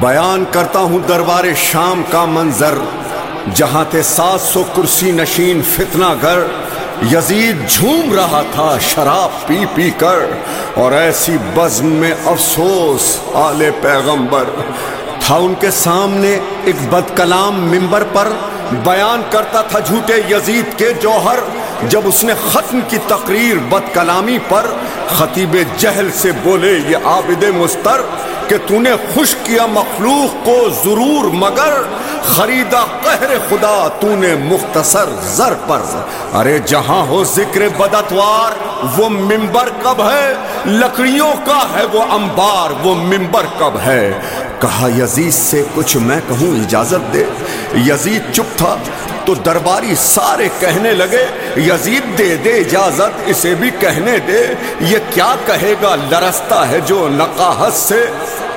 بیان کرتا ہوں دربار شام کا منظر، جہاں تھے سات سو کرسی نشین فتنہ گر یزید جھوم رہا تھا شراب پی پی کر، اور ایسی بزم میں افسوس آل پیغمبر۔ تھا ان کے سامنے ایک بد کلام ممبر پر بیان کرتا تھا جھوٹے یزید کے جوہر۔ جب اس نے ختم کی تقریر بد کلامی پر خطیب جہل سے بولے، یہ عابد مستر کہ تو نے خوش کیا مخلوق کو ضرور، مگر خریدا قہر خدا تو نے مختصر زر پر۔ ارے جہاں ہو ذکر بدتوار وہ ممبر کب ہے؟ لکڑیوں کا ہے وہ انبار، وہ ممبر کب ہے؟ کہا یزید سے، کچھ میں کہوں، اجازت دے۔ یزید چپ تھا تو درباری سارے کہنے لگے، یزید دے دے اجازت، اسے بھی کہنے دے، یہ کیا کہے گا؟ لرستا ہے جو نقاہت سے۔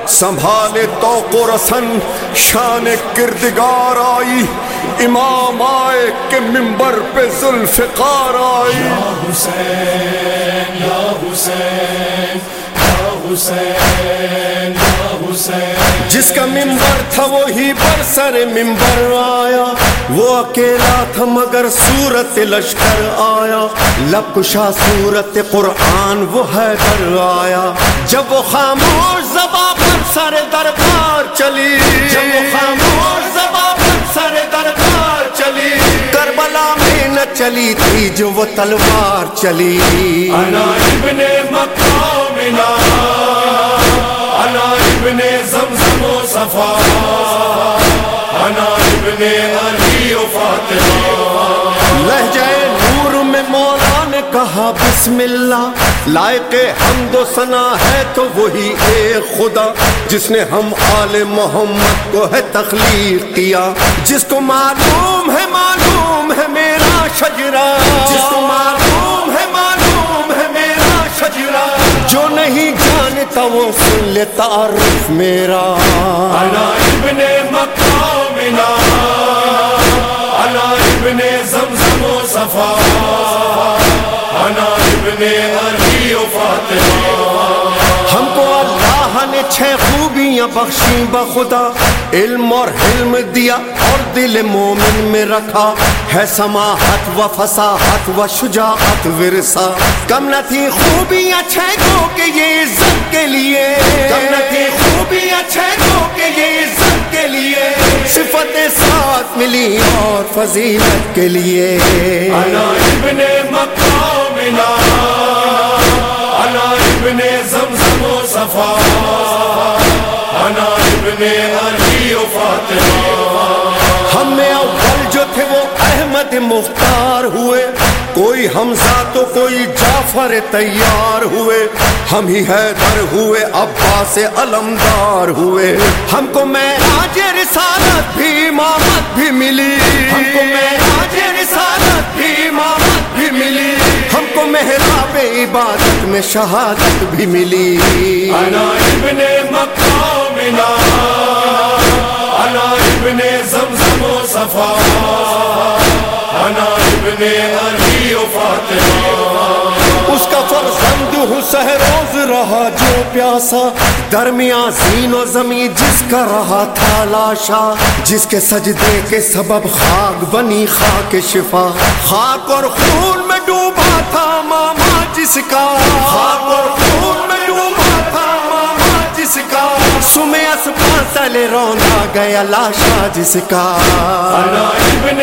سنبھالے تو رسن، شان کردگار آئی۔ امام آئے کہ ممبر پہ ذوالفقار آئی۔ یا حسین یا حسین یا حسین جس کا ممبر تھا وہی پر سر ممبر آیا۔ وہ اکیلا تھا مگر صورت لشکر آیا۔ لکشا صورت قرآن وہ ہے در آیا۔ جب وہ خاموش زبا پر سر دربار چلی۔ جب وہ خاموش زبا پر سر دربار چلی۔ کربلا میں نہ چلی تھی جو وہ تلوار چلی۔ انا ابن مکہ کہا بسم اللہ لائق حمد و ثنا ہے تو وہی ایک خدا، جس نے ہم آل محمد کو ہے تخلیق کیا۔ جس کو معلوم ہے معلوم ہے میرا شجرا جس کو معلوم ہے معلوم ہے میرا شجرا جو نہیں جانتا وہ سن لے تعارف میرا۔ ابن چھ خوبیاں بخشی بخدا علم اور حلم دیا اور دل مومن میں رکھا ہے سماحت و فصاحت و شجاعت ورثہ۔ کم نہ تھی خوبیاں چھ کو کہ یہ عزت کے لیے۔ کم نہ تھی خوبیاں چھ کو کہ یہ عزت کے لیے۔ صفت ساتھ ملی اور فضیلت کے لیے۔ انا ابن مکہ منا انا ابن زمزم و صفا۔ علی و فاطمہ ہم اول جو تھے وہ احمد مختار ہوئے۔ کوئی حمزہ تو کوئی جعفر تیار ہوئے۔ ہم ہی حیدر ہوئے، عباس علمدار ہوئے۔ ہم کو میں آج رسالت بھی امامت بھی ملی۔ ہم کو میں آج رسالت بھی امامت بھی ملی۔ ہم کو محراب عبادت میں شہادت بھی ملی۔ انا ابن مکہ انا ابن زمزم و صفا انا ابن علی و فاطمہ۔ اس کا فرزند ہوں سہروز رہا جو پیاسا درمیان زین و زمین جس کا رہا تھا لاشا۔ جس کے سجدے کے سبب خاک بنی خاک شفا۔ خاک اور خون میں ڈوبا تھا ماما جس کا۔ خاک اور خون میں ڈوبا تھا ماما جس کا۔ سمے اسپا تلے روندا گیا لاشا جس کا۔ انا ابن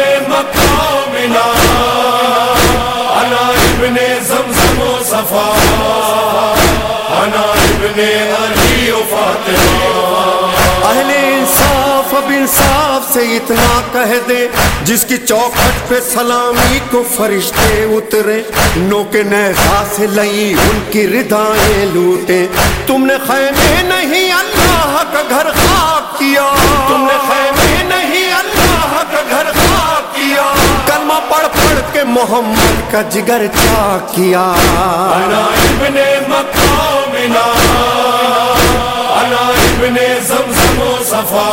انا ابن زمزم و صفا۔ انا ابن علی و فاطمہ۔ اہل انصاف اب انصاف سے اتنا کہہ دے جس کی چوکھٹ پہ سلامی کو فرشتے اترے۔ نو کے نیزا سے لئی ان کی ردائیں لوٹے تم نے خیمے نہیں اللہ کا گھر خاک کیا۔ تم نے خیمے نہیں اللہ کا گھر خاک کیا۔ کلمہ پڑھ پڑھ کے محمد کا جگر چاک کیا۔ انا ابن مکہ و منا انا ابن زمزم و صفا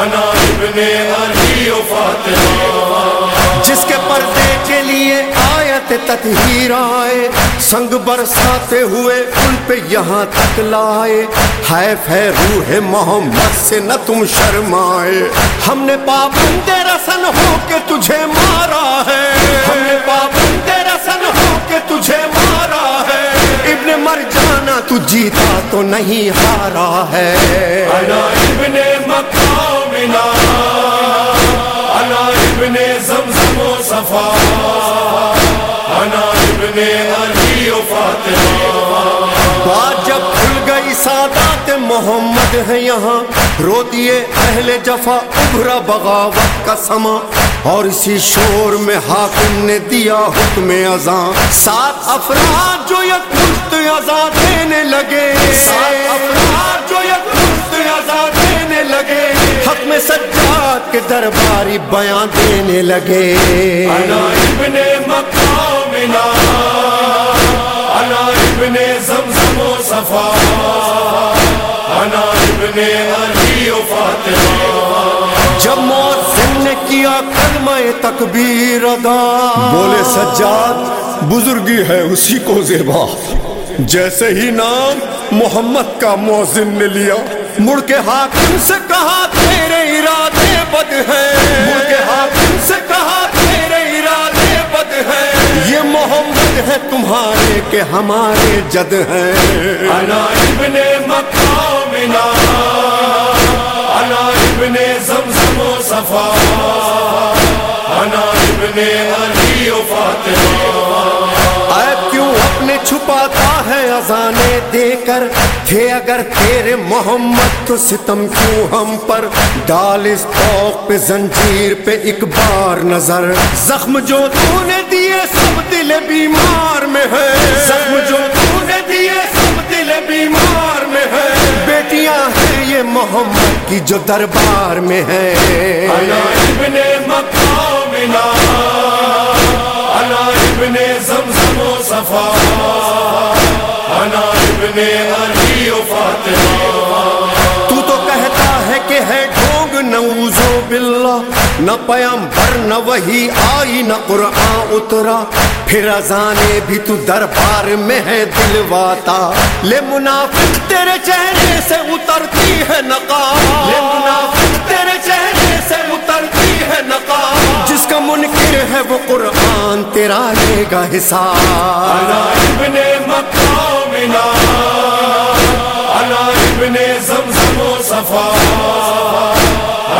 انا ابن علی و فاطمہ۔ جس کے پردے کے لیے آیت تطہیرائے سنگ برساتے ہوئے ان پہ یہاں تک لائے۔ حیف ہے روح محمد سے نہ تم شرمائے۔ ہم نے پابند رسن ہو کے تجھے مارا ہے۔ ہم نے پابند رسن ہو کے تجھے مارا ہے۔ ابن مر جانا تو جیتا تو نہیں ہارا ہے۔ انا ابن مکامنا انا ابن زمزم و صفا۔ بات جب کھل گئی سادات محمد ہے یہاں۔ رو دیے اہل جفا ابھرا بغاوت کا سما اور اسی شور میں حاکم نے دیا حکم ازاں سات افراد جو یک مشت ازاں دینے لگے۔ سات افراد جو یک ازاں دینے لگے۔ حق میں سجاد کے درباری بیان دینے لگے۔ انا ابن مکامنا انا ابن زمزم و صفا انا ابن علی و فاطمہ۔ جب مؤذن نے کیا کلمہ تکبیر ادا۔ بولے سجاد بزرگی ہے اسی کو زیبا۔ جیسے ہی نام محمد کا مؤذن نے لیا۔ مڑ کے حاکم سے کہا تیرے ارادے بد ہیں۔ مڑ کے حاکم سے کہا تیرے ارادے بد ہیں۔ یہ محمد ہے تمہارے کہ ہمارے جد ہیں۔ انا ابن مکامنا انا ابن زمزم و صفا۔ انا ابن علی و فاطمہ۔ دے کر تھے اگر تیرے محمد تو ستم کیوں ہم پر؟ ڈال اس توق پہ زنجیر پہ ایک بار نظر۔ زخم جو تو نے دیے سب دل بیمار میں ہے۔ زخم جو تو نے دیے سب دل بیمار میں ہے۔ بیٹیاں ہیں یہ محمد کی جو دربار میں ہے۔ انا ابن مکامنا انا ابن زمزم و صفا۔ انا ابن علی و فاطمہ۔ تو تو کہتا ہے کہ ہے ڈھونگ نعوذ باللہ۔ نہ پیمبر نہ وہی آئی نہ قرآن اترا۔ پھر ازانے بھی تو دربار میں ہے دلواتا۔ لے منافق تیرے چہرے سے اترتی ہے نقاب۔ لے منافق تیرے چہرے سے اترتی ہے نقاب۔ جس کا منکر ہے وہ قرآن تیرا لے گا حساب۔ ابن مکامنا انا ابن زمزم و صفا،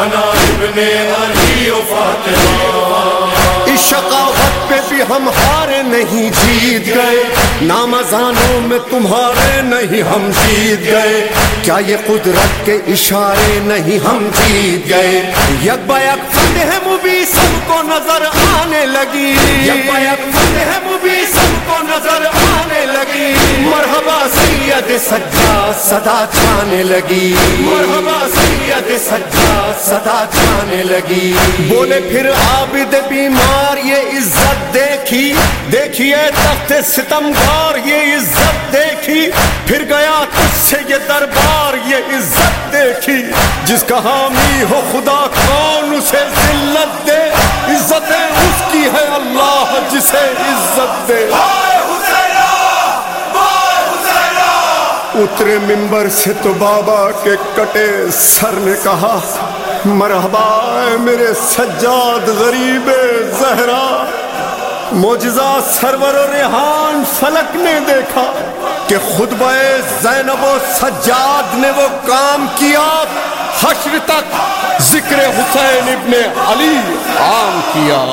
انا ابن علی و فاطمہ۔ اس شقاوت پہ بھی ہم ہارے نہیں جیت گئے، نامزانوں میں تمہارے نہیں ہم جیت گئے۔ کیا یہ قدرت کے اشارے نہیں ہم جیت گئے؟ یک بیک فتح مبی سب کو نظر آنے لگی۔ یک بیک سید سجاد صدا چھانے لگی۔ مرحبا، سید سجاد صدا چھانے لگی۔ بولے، پھر عابد بیمار یہ عزت دیکھی۔ دیکھیے تخت ستمگار یہ عزت دیکھی۔ پھر گیا تجھ سے یہ دربار یہ عزت دیکھی۔ جس کا حامی ہو خدا، کون اسے ذلت دے؟ عزت اس کی ہے اللہ جسے عزت دے۔ اترے ممبر سے تو بابا کے کٹے سر نے کہا، مرحبا اے میرے سجاد غریب زہرا موجزہ سرور و ریحان فلک نے دیکھا کہ خطبہ زینب و سجاد نے وہ کام کیا۔ حشر تک ذکر حسین ابن علی عام کیا۔